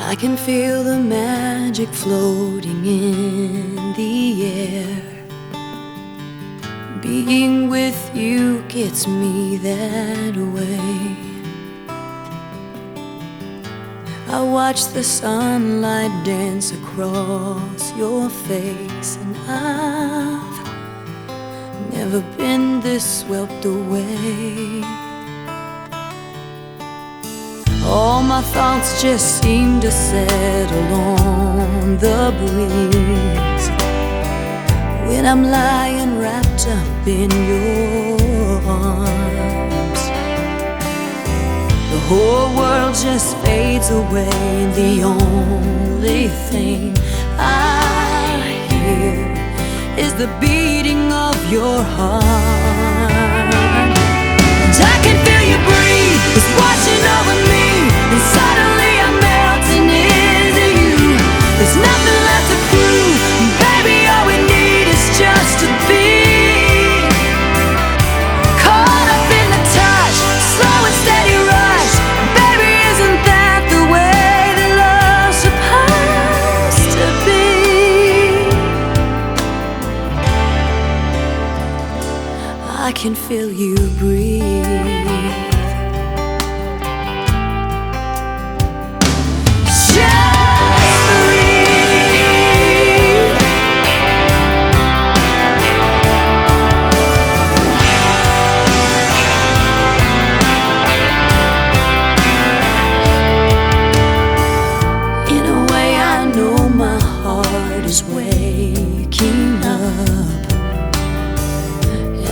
I can feel the magic floating in the air. Being with you gets me that way. I watch the sunlight dance across your face, and I've never been this swept away. All my thoughts just seem to settle on the breeze when I'm lying wrapped up in your arms. The whole world just fades away, the only thing I hear is the beating of your heart. Can feel you breathe.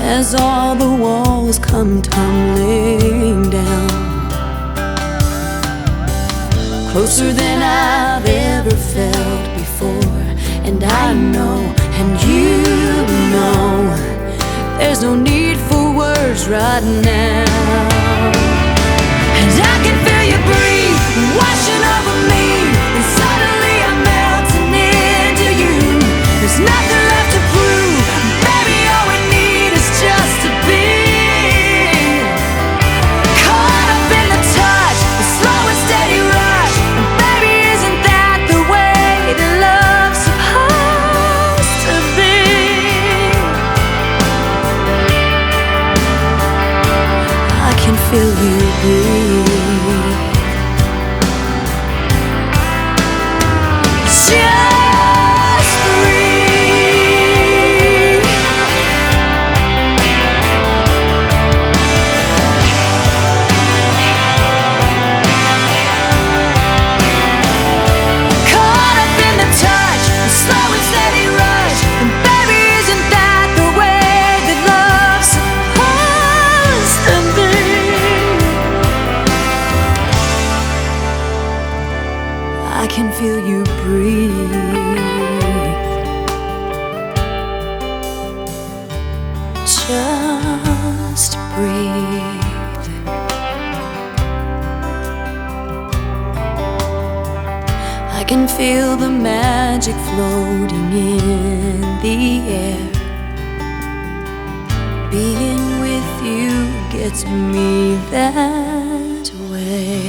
As all the walls come tumbling down. Closer than I've ever felt before, and I know, and you know, there's no need for words right now. Feel you breathe. Feel you breathe. Just breathe. I can feel the magic floating in the air. Being with you gets me that way.